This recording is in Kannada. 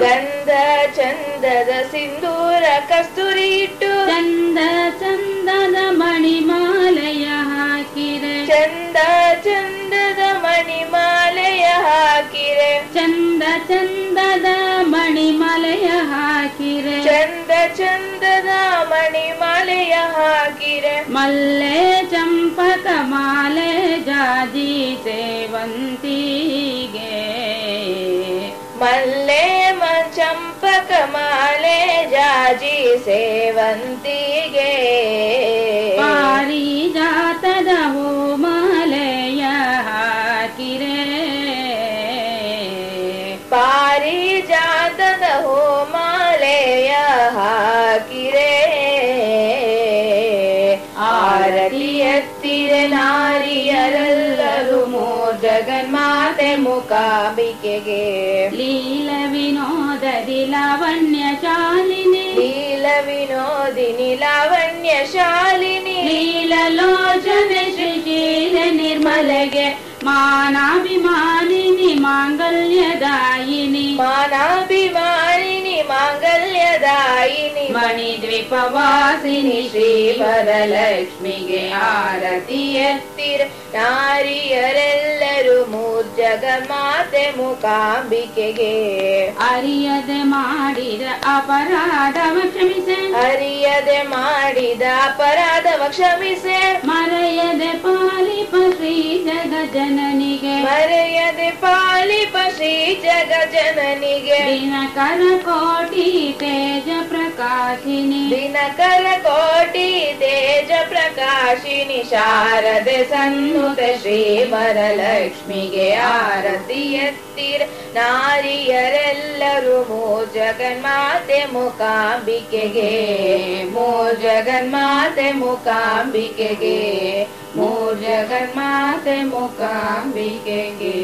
ಗಂಧ ಚಂದದ ಸಿಂಧೂರ ಕಸ್ತೂರಿ ಇಟ್ಟು ಚಂದ ಚಂದದ ಮಣಿಮಾಲೆಯ ಹಾಕಿರೆ. ಚಂದ ಚಂದದ ಮಣಿಮಾಲೆಯ ಹಾಕಿರೆ. ಚಂದ ಚಂದದ ಮಣಿಮಾಲೆಯ ಹಾಕಿರೆ. ಚಂದ ಚಂದದ ಮಣಿಮಾಲೆಯ ಹಾಕಿರೆ. ಮಲ್ಲೆ ಚಂಪಕ ಮಾಲೆ ಜಾಜಿ ಸೇವಂತಿಗೆ. ಮಲ್ಲೆ माले जाजी सेवंती। ಆರತಿ ಎತ್ತಿರೆ ನಾರಿಯರೆಲ್ಲರೂ ಮೂರ್ ಜಗನ್ಮಾತೆ ಮುಕಾಂಬಿಕೆಗೆ ಲೀಲ ವಿನೋದದಿ ಲಾವಣ್ಯ ಶಾಲಿನಿ ಲೀಲ ವಿನೋದಿನಿ ಲಾವಣ್ಯ ಶಾಲಿನಿ ಲೀಲಲೋಚನೆ ಶ್ರೀಶೀಲ ನಿರ್ಮಲೆಗೆ ಮಾನಾಭಿಮಾನಿನಿ ಮಾಂಗಲ್ಯದಾಯಿನಿ ಮಾನಾಭಿಮಾನಿನಿ ಮಾಂಗಲ್ಯದಾಯಿನಿ ಮಣಿದ್ವೀಪವಾಸಿನಿ ಶ್ರೀ ವರಲಕ್ಷ್ಮಿಗೆ ಆರತಿ ಎತ್ತಿರ ನಾರಿಯರೆಲ್ಲರೂ ಮೂರ್ ಮಾತೆ ಮುಕಾಂಬಿಕೆಗೆ. ಅರಿಯದೆ ಮಾಡಿದ ಅಪರಾಧವ ಕ್ಷಮಿಸೆ. ಅರಿಯದೆ ಮಾಡಿದ ಅಪರಾಧವ ಕ್ಷಮಿಸೆ. ಮರೆಯದೆ ಪಾಲಿಪ ಶ್ರೀ ಜಗ ಜನನಿಗೆ ಮರೆಯದೆ ಪಾಲಿಪ ಶ್ರೀ ಜಗ ಜನನಿಗೆ ದಿನಕರ ಕೋಟಿ ತೇಜ ಪ್ರಕಾಶಿನಿ ದಿನಕರ ಕೋಟಿ ತೇಜ ಪ್ರಕಾಶಿನಿ ಶಾರದೆ ಸನ್ನುತ ಶ್ರೀ ವರಲಕ್ಷ್ಮಿಗೆ ಆರತಿ ಎತ್ತಿರ ನಾರಿಯರೆಲ್ಲರೂ ಮೂ ಜಗನ್ಮಾತೆ ಮುಕಾಂಬಿಕೆಗೆ ಮೂ ಜಗನ್ಮಾತೆ ಮುಕಾಂಬಿಕೆಗೆ ಮೂ ಜಗನ್ಮಾತೆ ಮುಕಾಂಬಿಕೆಗೆ